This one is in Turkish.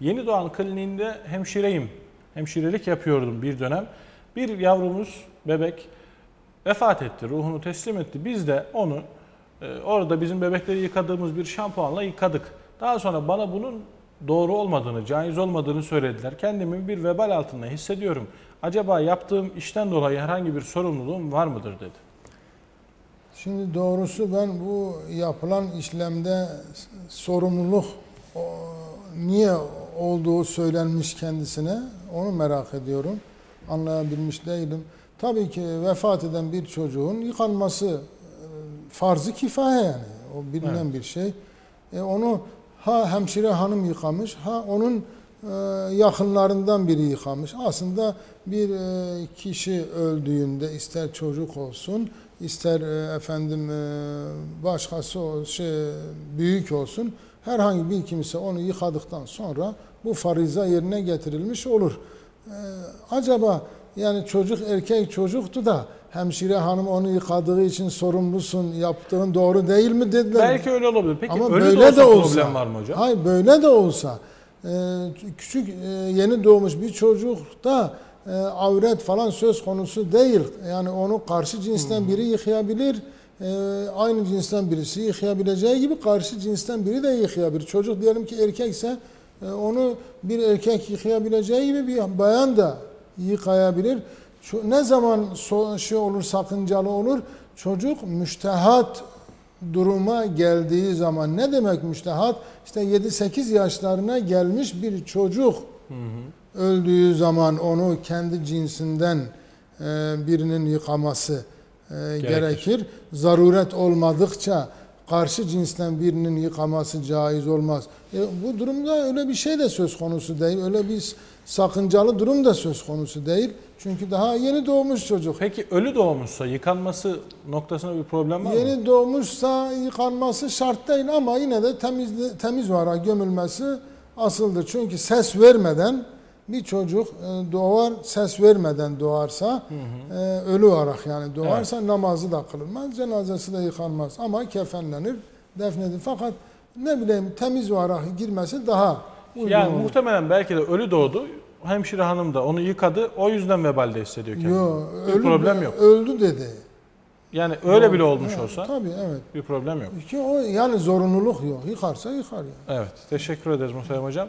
Yeni Doğan Kliniğinde hemşireyim. Hemşirelik yapıyordum bir dönem. Bir yavrumuz, bebek vefat etti, ruhunu teslim etti. Biz de onu e, orada bizim bebekleri yıkadığımız bir şampuanla yıkadık. Daha sonra bana bunun doğru olmadığını, caiz olmadığını söylediler. Kendimi bir vebal altında hissediyorum. Acaba yaptığım işten dolayı herhangi bir sorumluluğum var mıdır dedi. Şimdi doğrusu ben bu yapılan işlemde sorumluluk o, niye olduğu söylenmiş kendisine onu merak ediyorum. Anlayabilmiş değilim. Tabii ki vefat eden bir çocuğun yıkanması e, farz-ı kifaye yani. O bilinen Evet. bir şey. E, onu ha hemşire hanım yıkamış ha onun e, yakınlarından biri yıkamış. Aslında bir e, kişi öldüğünde ister çocuk olsun ister efendim başkası o şey büyük olsun herhangi bir kimse onu yıkadıktan sonra bu fariza yerine getirilmiş olur. E, acaba yani çocuk erkek çocuktu da hemşire hanım onu yıkadığı için sorumlusun yaptığın doğru değil mi dediler. Belki öyle olabilir. Peki Ama ölü böyle de olsa, de olsa problem var mı hocam? Hayır böyle de olsa e, küçük e, yeni doğmuş bir çocukta e, avret falan söz konusu değil. Yani onu karşı cinsten biri yıkayabilir. E, aynı cinsten birisi yıkayabileceği gibi karşı cinsten biri de yıkayabilir. Çocuk diyelim ki erkekse e, onu bir erkek yıkayabileceği gibi bir bayan da yıkayabilir. Şu, ne zaman şey olur sakıncalı olur? Çocuk müştehat duruma geldiği zaman ne demek müştehat? İşte 7-8 yaşlarına gelmiş bir çocuk öldüğü zaman onu kendi cinsinden e, birinin yıkaması e, gerekir. Zaruret olmadıkça karşı cinsten birinin yıkaması caiz olmaz. E, bu durumda öyle bir şey de söz konusu değil. Öyle bir sakıncalı durum da söz konusu değil. Çünkü daha yeni doğmuş çocuk. Peki ölü doğmuşsa yıkanması noktasında bir problem var mı? Yeni doğmuşsa yıkanması şart değil ama yine de temiz temiz olarak gömülmesi asıldır. Çünkü ses vermeden bir çocuk e, doğar, ses vermeden doğarsa e, ölü olarak yani doğarsa namazı da kılınmaz, cenazesi de yıkanmaz ama kefenlenir, defnedilir. Fakat ne bileyim temiz olarak girmesi daha uygun Yani olur. muhtemelen belki de ölü doğdu. Hemşire hanım da onu yıkadı. O yüzden vebalde hissediyor kendini. Yo, bir ölü- problem yok. Öldü dedi. Yani öyle bile olmuş Evet, olsa Tabii evet. bir problem yok. Ki o yani zorunluluk yok. Yıkarsa yıkar yani. Evet. Teşekkür ederiz Muhterem Hocam.